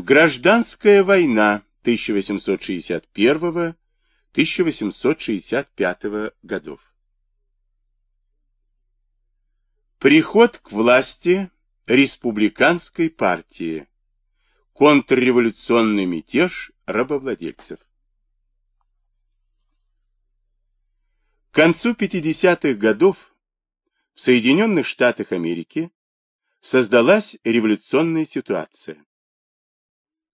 Гражданская война 1861-1865 годов. Приход к власти республиканской партии. Контрреволюционный мятеж рабовладельцев. К концу 50-х годов в Соединенных Штатах Америки создалась революционная ситуация.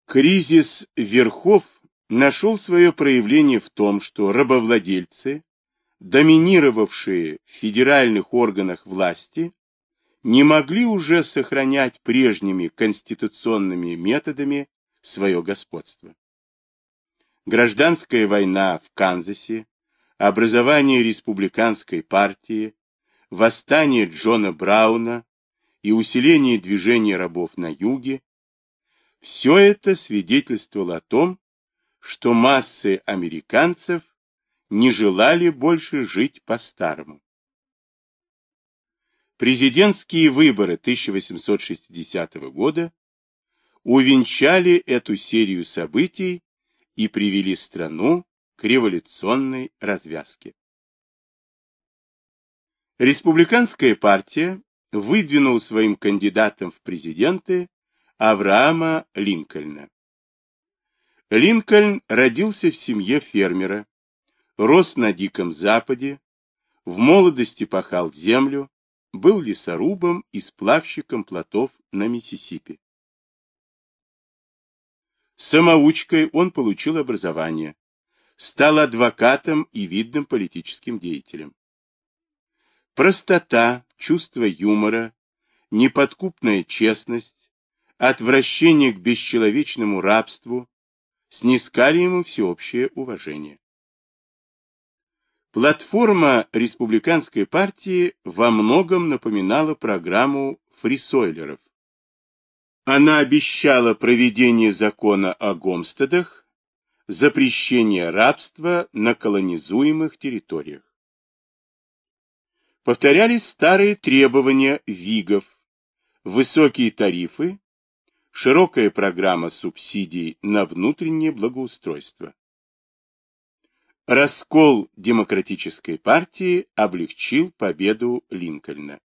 Кризис верхов нашел свое проявление в том, что рабовладельцы, доминировавшие в федеральных органах власти, не могли уже сохранять прежними конституционными методами свое господство. Гражданская война в Канзасе, образование республиканской партии, восстание Джона Брауна и усиление движения рабов на юге, все это свидетельствовало о том, что массы американцев не желали больше жить по-старому. Президентские выборы 1860 года увенчали эту серию событий и привели страну к революционной развязке. Республиканская партия выдвинула своим кандидатом в президенты Авраама Линкольна. Линкольн родился в семье фермера, рос на Диком Западе, в молодости пахал землю, был лесорубом и сплавщиком плотов на Миссисипи. Самоучкой он получил образование, стал адвокатом и видным политическим деятелем. Простота, чувство юмора, неподкупная честность, отвращение к бесчеловечному рабству снискали ему всеобщее уважение. Платформа республиканской партии во многом напоминала программу фрисойлеров. Она обещала проведение закона о гомстедах, запрещение рабства на колонизуемых территориях. Повторялись старые требования вигов, высокие тарифы, широкая программа субсидий на внутреннее благоустройство. Раскол демократической партии облегчил победу Линкольна.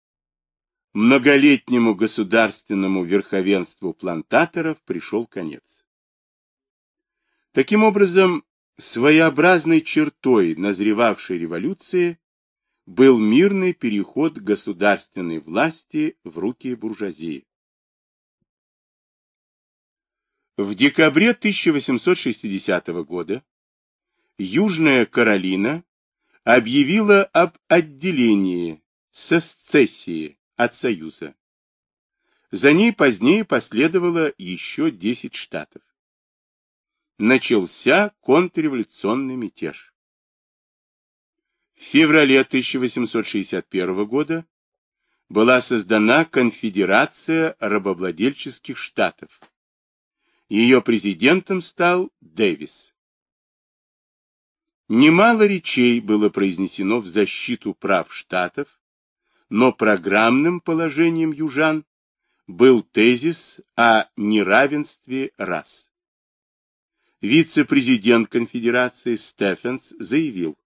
Многолетнему государственному верховенству плантаторов пришел конец. Таким образом, своеобразной чертой назревавшей революции был мирный переход государственной власти в руки буржуазии. В декабре 1860 года Южная Каролина объявила об отделении со сцессии от Союза. За ней позднее последовало еще 10 штатов. Начался контрреволюционный мятеж. В феврале 1861 года была создана Конфедерация рабовладельческих штатов. Ее президентом стал Дэвис. Немало речей было произнесено в защиту прав штатов, но программным положением южан был тезис о неравенстве рас. Вице-президент конфедерации Стефенс заявил,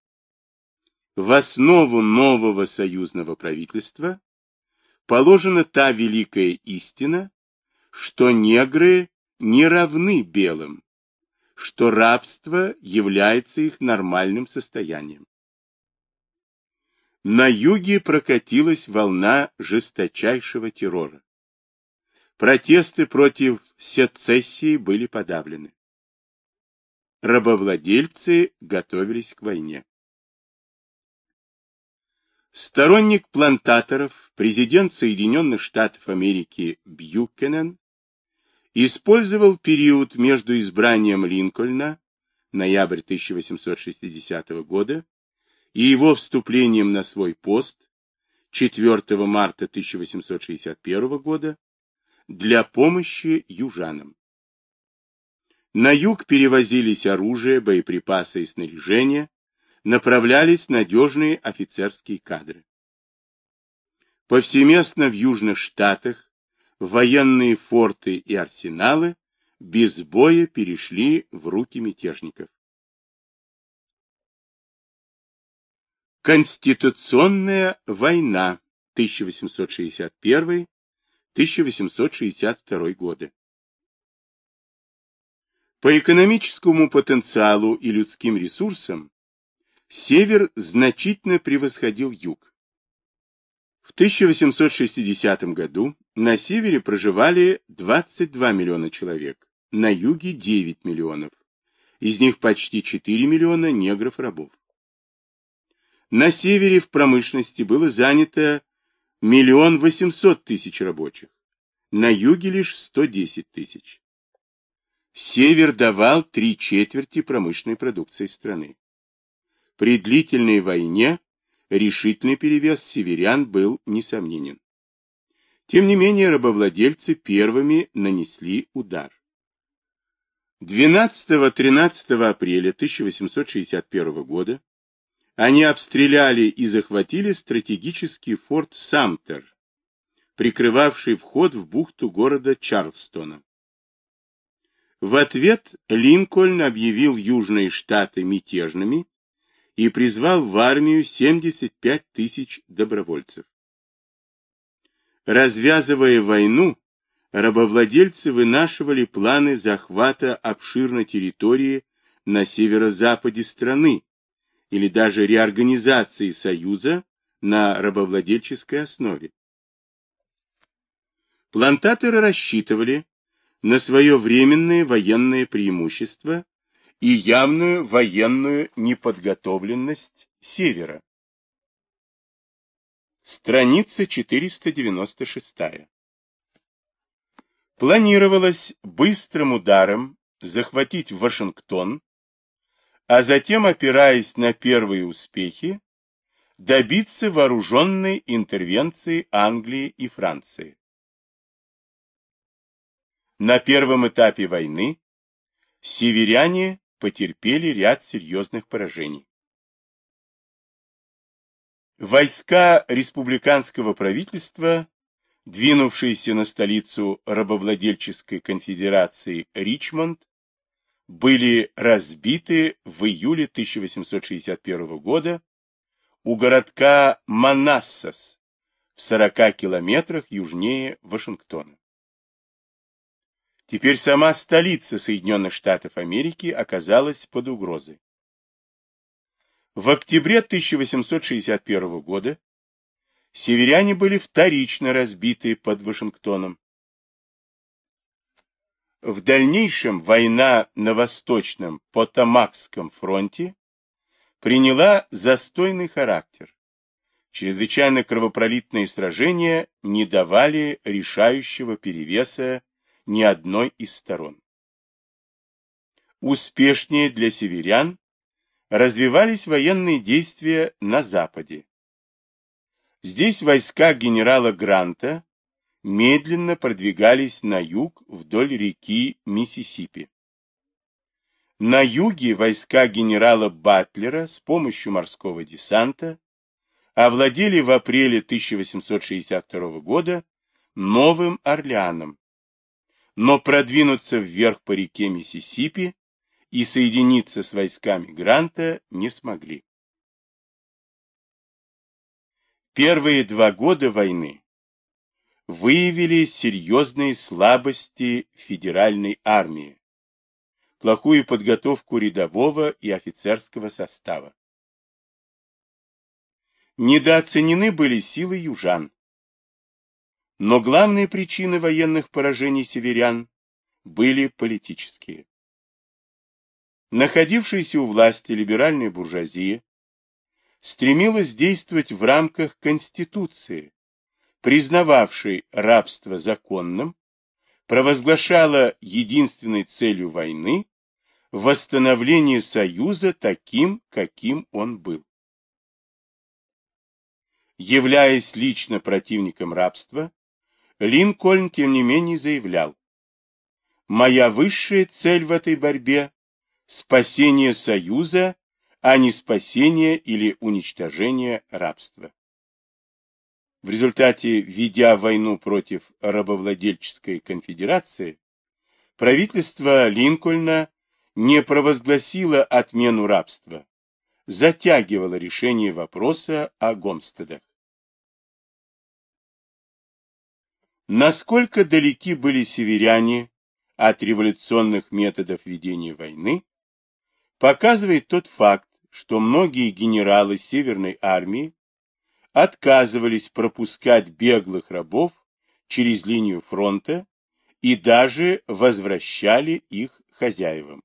в основу нового союзного правительства положена та великая истина, что негры не равны белым, что рабство является их нормальным состоянием. На юге прокатилась волна жесточайшего террора. Протесты против сецессии были подавлены. Рабовладельцы готовились к войне. Сторонник плантаторов, президент Соединенных Штатов Америки Бьюкенен использовал период между избранием Линкольна, ноябрь 1860 года, и его вступлением на свой пост, 4 марта 1861 года, для помощи южанам. На юг перевозились оружие, боеприпасы и снаряжение, направлялись надежные офицерские кадры. Повсеместно в Южных Штатах военные форты и арсеналы без боя перешли в руки мятежников. Конституционная война 1861-1862 годы. По экономическому потенциалу и людским ресурсам север значительно превосходил юг. В 1860 году на севере проживали 22 миллиона человек, на юге 9 миллионов, из них почти 4 миллиона негров-рабов. На севере в промышленности было занято миллион восемьсот тысяч рабочих, на юге лишь 110 тысяч. Север давал три четверти промышленной продукции страны. При длительной войне решительный перевес северян был несомненен. Тем не менее, рабовладельцы первыми нанесли удар. 12-13 апреля 1861 года они обстреляли и захватили стратегический форт Самтер, прикрывавший вход в бухту города Чарльстона. В ответ Линкольн объявил Южные Штаты мятежными и призвал в армию 75 тысяч добровольцев. Развязывая войну, рабовладельцы вынашивали планы захвата обширной территории на северо-западе страны или даже реорганизации Союза на рабовладельческой основе. Плантаторы рассчитывали на свое временное военное преимущество и явную военную неподготовленность Севера. Страница 496. Планировалось быстрым ударом захватить Вашингтон, а затем, опираясь на первые успехи, добиться вооруженной интервенции Англии и Франции. На первом этапе войны северяне потерпели ряд серьезных поражений. Войска республиканского правительства двинувшиеся на столицу рабовладельческой конфедерации Ричмонд, были разбиты в июле 1861 года у городка Манассас в 40 километрах южнее Вашингтона. Теперь сама столица Соединенных Штатов Америки оказалась под угрозой. В октябре 1861 года северяне были вторично разбиты под Вашингтоном. В дальнейшем война на Восточном Потамакском фронте приняла застойный характер. Чрезвычайно кровопролитные сражения не давали решающего перевеса ни одной из сторон. Успешнее для северян развивались военные действия на Западе. Здесь войска генерала Гранта медленно продвигались на юг вдоль реки Миссисипи. На юге войска генерала Батлера с помощью морского десанта овладели в апреле 1862 года Новым Орлеаном, но продвинуться вверх по реке Миссисипи и соединиться с войсками Гранта не смогли. Первые два года войны выявили серьезные слабости федеральной армии, плохую подготовку рядового и офицерского состава. Недооценены были силы южан. Но главные причины военных поражений северян были политические. Находившаяся у власти либеральная буржуазия стремилась действовать в рамках Конституции, признававшей рабство законным, провозглашала единственной целью войны восстановление Союза таким, каким он был. Являясь лично противником рабства, Линкольн, тем не менее, заявлял, «Моя высшая цель в этой борьбе – спасение Союза а не спасение или уничтожение рабства. В результате, ведя войну против рабовладельческой конфедерации, правительство Линкольна не провозгласило отмену рабства, затягивало решение вопроса о Гомстедах. Насколько далеки были северяне от революционных методов ведения войны, показывает тот факт, что многие генералы Северной армии отказывались пропускать беглых рабов через линию фронта и даже возвращали их хозяевам.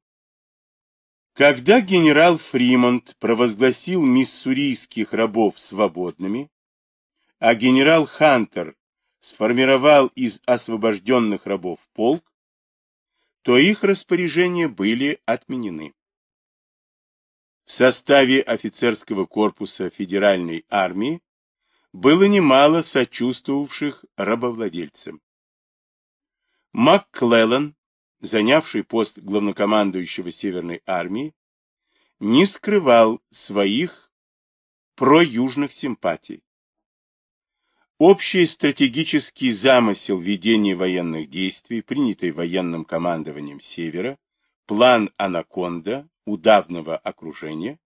Когда генерал Фримонт провозгласил миссурийских рабов свободными, а генерал Хантер сформировал из освобожденных рабов полк, то их распоряжения были отменены. В составе офицерского корпуса Федеральной армии было немало сочувствовавших рабовладельцам. МакКлеллан, занявший пост главнокомандующего Северной армии, не скрывал своих проюжных симпатий. Общий стратегический замысел ведения военных действий, принятый военным командованием Севера, план «Анаконда», удавного окружения,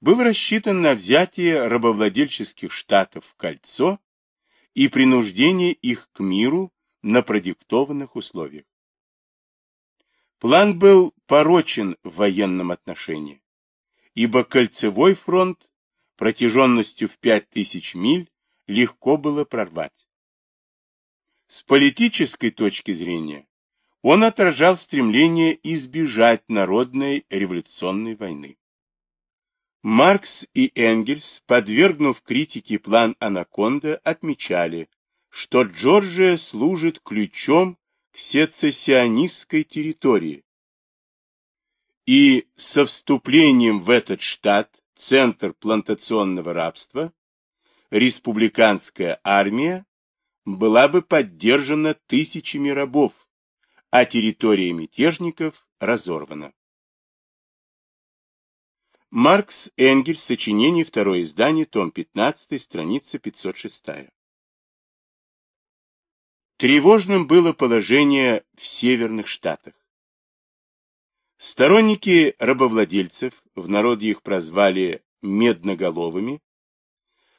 был рассчитан на взятие рабовладельческих штатов в кольцо и принуждение их к миру на продиктованных условиях. План был порочен в военном отношении, ибо кольцевой фронт протяженностью в 5000 миль легко было прорвать. С политической точки зрения он отражал стремление избежать народной революционной войны. Маркс и Энгельс, подвергнув критике план Анаконда, отмечали, что Джорджия служит ключом к сецессионистской территории. И со вступлением в этот штат, центр плантационного рабства, республиканская армия была бы поддержана тысячами рабов, а территория мятежников разорвана. Маркс Энгельс, сочинение, второе издание, том 15, страница 506. Тревожным было положение в северных штатах. Сторонники рабовладельцев, в народе их прозвали медноголовыми,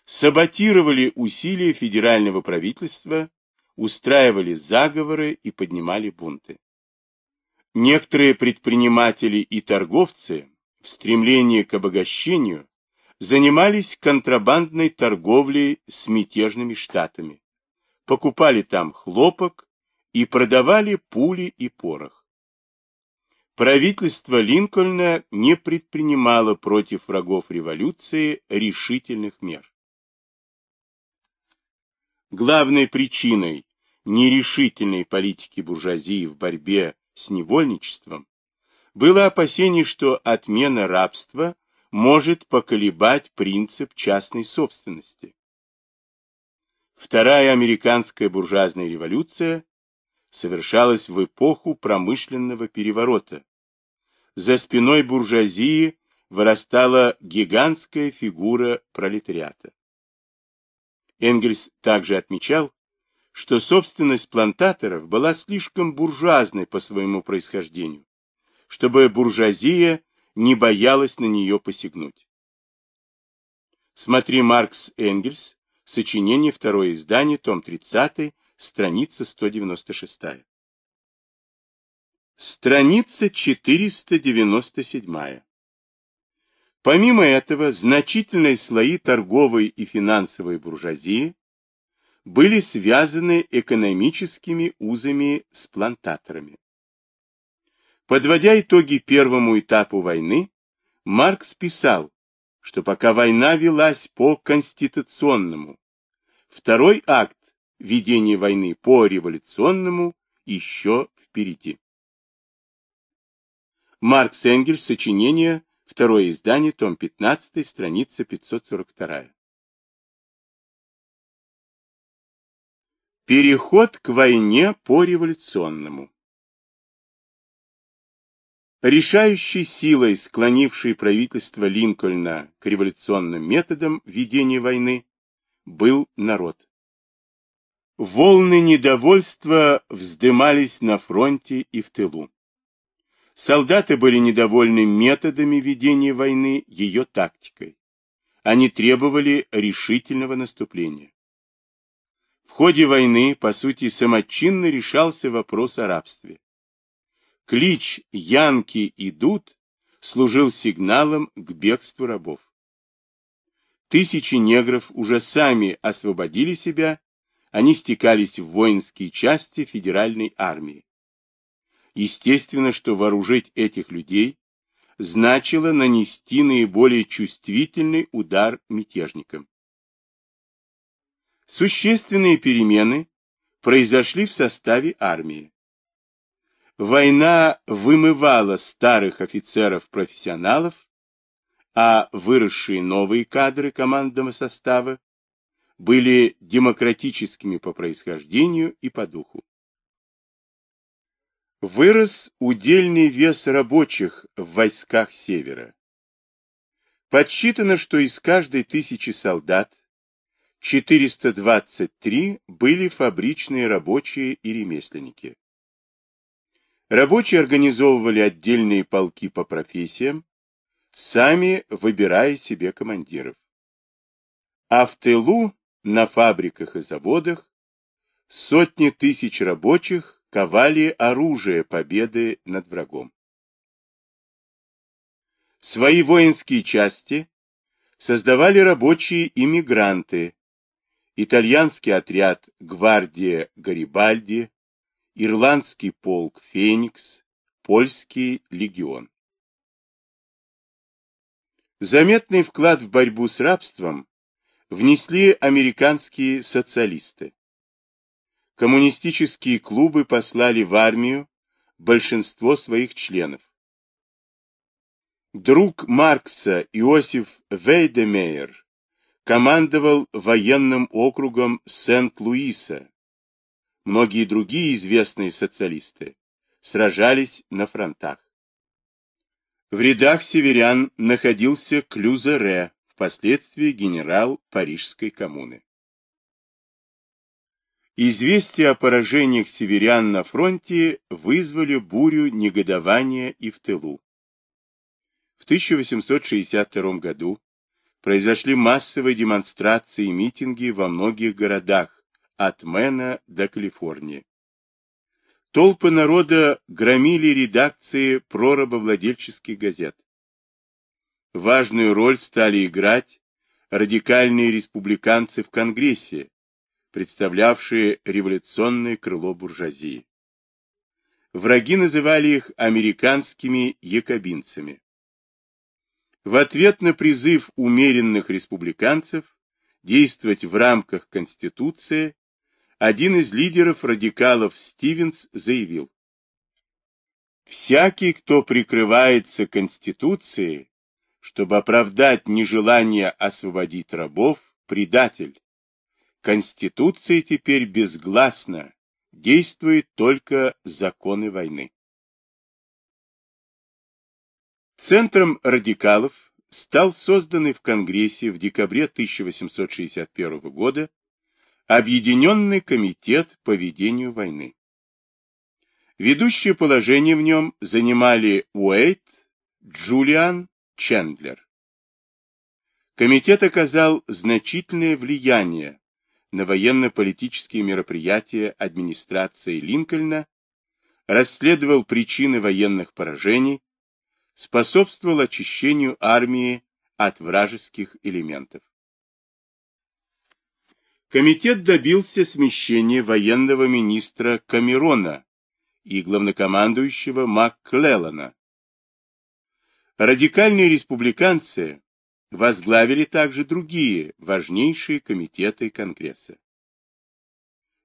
саботировали усилия федерального правительства устраивали заговоры и поднимали бунты. Некоторые предприниматели и торговцы в стремлении к обогащению занимались контрабандной торговлей с мятежными штатами, покупали там хлопок и продавали пули и порох. Правительство Линкольна не предпринимало против врагов революции решительных мер. Главной причиной нерешительной политики буржуазии в борьбе с невольничеством было опасение, что отмена рабства может поколебать принцип частной собственности. Вторая американская буржуазная революция совершалась в эпоху промышленного переворота. За спиной буржуазии вырастала гигантская фигура пролетариата. Энгельс также отмечал, что собственность плантаторов была слишком буржуазной по своему происхождению, чтобы буржуазия не боялась на нее посягнуть. Смотри Маркс Энгельс, сочинение, второе издание, том 30, страница 196. Страница 497. Помимо этого, значительные слои торговой и финансовой буржуазии были связаны экономическими узами с плантаторами. Подводя итоги первому этапу войны, Маркс писал, что пока война велась по конституционному, второй акт ведения войны по революционному еще впереди. Маркс Энгельс, сочинение Второе издание, том 15, страница 542. Переход к войне по революционному. Решающей силой, склонившей правительство Линкольна к революционным методам ведения войны, был народ. Волны недовольства вздымались на фронте и в тылу. Солдаты были недовольны методами ведения войны, ее тактикой. Они требовали решительного наступления. Ходе войны, по сути, самочинно решался вопрос о рабстве. Клич «Янки идут» служил сигналом к бегству рабов. Тысячи негров уже сами освободили себя, они стекались в воинские части федеральной армии. Естественно, что вооружить этих людей значило нанести наиболее чувствительный удар мятежникам. Существенные перемены произошли в составе армии. Война вымывала старых офицеров-профессионалов, а выросшие новые кадры командного состава были демократическими по происхождению и по духу. Вырос удельный вес рабочих в войсках Севера. Подсчитано, что из каждой тысячи солдат 423 были фабричные рабочие и ремесленники. Рабочие организовывали отдельные полки по профессиям, сами выбирая себе командиров. А в тылу, на фабриках и заводах, сотни тысяч рабочих ковали оружие победы над врагом. Свои воинские части создавали рабочие иммигранты, итальянский отряд «Гвардия Гарибальди», ирландский полк «Феникс», польский легион. Заметный вклад в борьбу с рабством внесли американские социалисты. Коммунистические клубы послали в армию большинство своих членов. Друг Маркса Иосиф Вейдемейер командовал военным округом Сент-Луиса, Многие другие известные социалисты сражались на фронтах. В рядах северян находился Клюзере, впоследствии генерал Парижской коммуны. Известия о поражениях северян на фронте вызвали бурю негодования и в тылу. В 1862 году произошли массовые демонстрации и митинги во многих городах, от Мэна до Калифорнии. Толпы народа громили редакции прорабовладельческих газет. Важную роль стали играть радикальные республиканцы в Конгрессе, представлявшие революционное крыло буржуазии. Враги называли их американскими якобинцами. В ответ на призыв умеренных республиканцев действовать в рамках Конституции один из лидеров радикалов Стивенс заявил, «Всякий, кто прикрывается Конституцией, чтобы оправдать нежелание освободить рабов, предатель. Конституция теперь безгласно, действует только законы войны». Центром радикалов стал созданный в Конгрессе в декабре 1861 года Объединенный комитет по ведению войны. Ведущее положение в нем занимали Уэйт, Джулиан, Чендлер. Комитет оказал значительное влияние на военно-политические мероприятия администрации Линкольна, расследовал причины военных поражений, способствовал очищению армии от вражеских элементов. Комитет добился смещения военного министра Камерона и главнокомандующего МакКлеллана. Радикальные республиканцы возглавили также другие важнейшие комитеты Конгресса.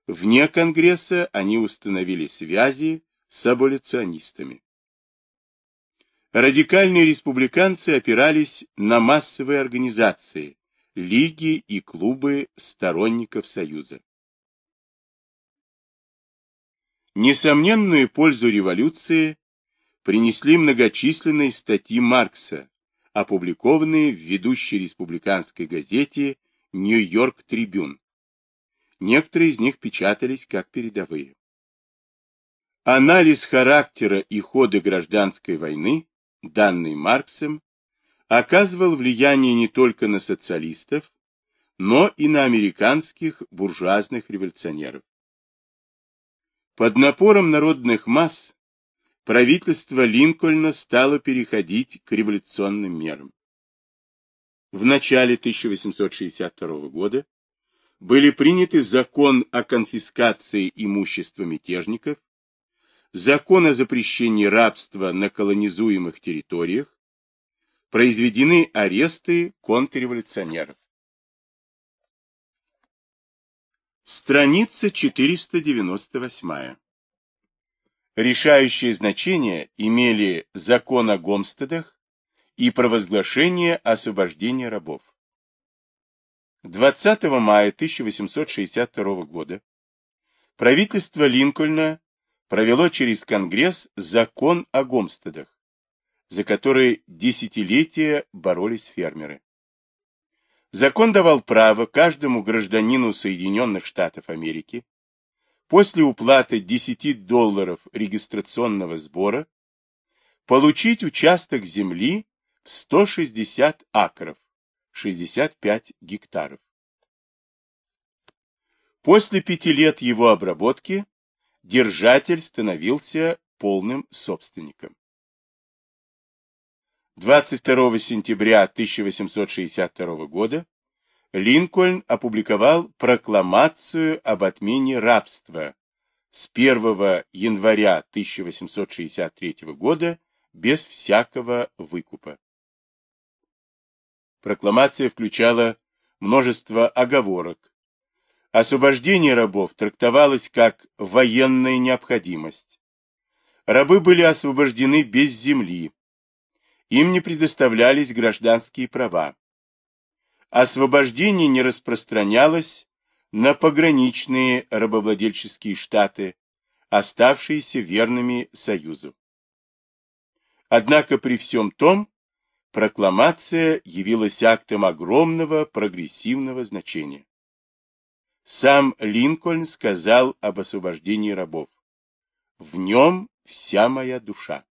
Вне Конгресса они установили связи с аболиционистами. Радикальные республиканцы опирались на массовые организации, лиги и клубы сторонников Союза. Несомненную пользу революции принесли многочисленные статьи Маркса, опубликованные в ведущей республиканской газете «Нью-Йорк Трибюн». некоторые из них печатались как передовые. Анализ характера и хода гражданской войны, данный Марксом, оказывал влияние не только на социалистов, но и на американских буржуазных революционеров. Под напором народных масс правительство Линкольна стало переходить к революционным мерам. В начале 1862 года были приняты закон о конфискации имущества мятежников, закон о запрещении рабства на колонизуемых территориях, произведены аресты контрреволюционеров. Страница 498. Решающее значение имели закон о Гомстедах и провозглашение освобождения рабов. 20 мая 1862 года правительство Линкольна провело через Конгресс закон о Гомстедах, за который десятилетия боролись фермеры. Закон давал право каждому гражданину Соединенных Штатов Америки после уплаты 10 долларов регистрационного сбора получить участок земли в 160 акров, 65 гектаров. После пяти лет его обработки держатель становился полным собственником. 22 сентября 1862 года Линкольн опубликовал прокламацию об отмене рабства с 1 января 1863 года без всякого выкупа. Прокламация включала множество оговорок. Освобождение рабов трактовалось как военная необходимость. Рабы были освобождены без земли, им не предоставлялись гражданские права. Освобождение не распространялось на пограничные рабовладельческие штаты, оставшиеся верными Союзу. Однако при всем том, прокламация явилась актом огромного прогрессивного значения. Сам Линкольн сказал об освобождении рабов. В нем вся моя душа.